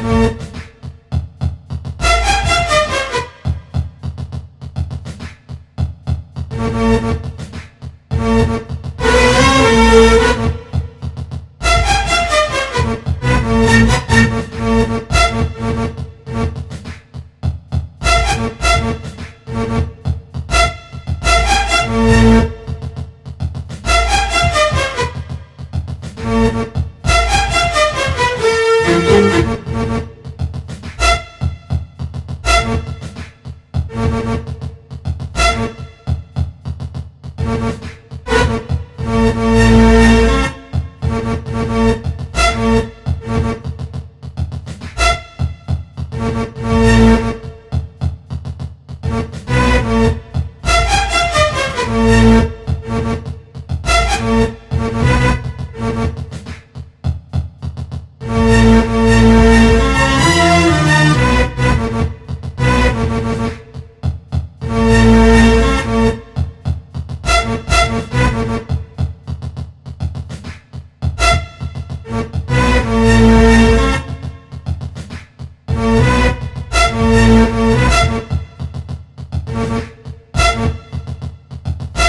Música you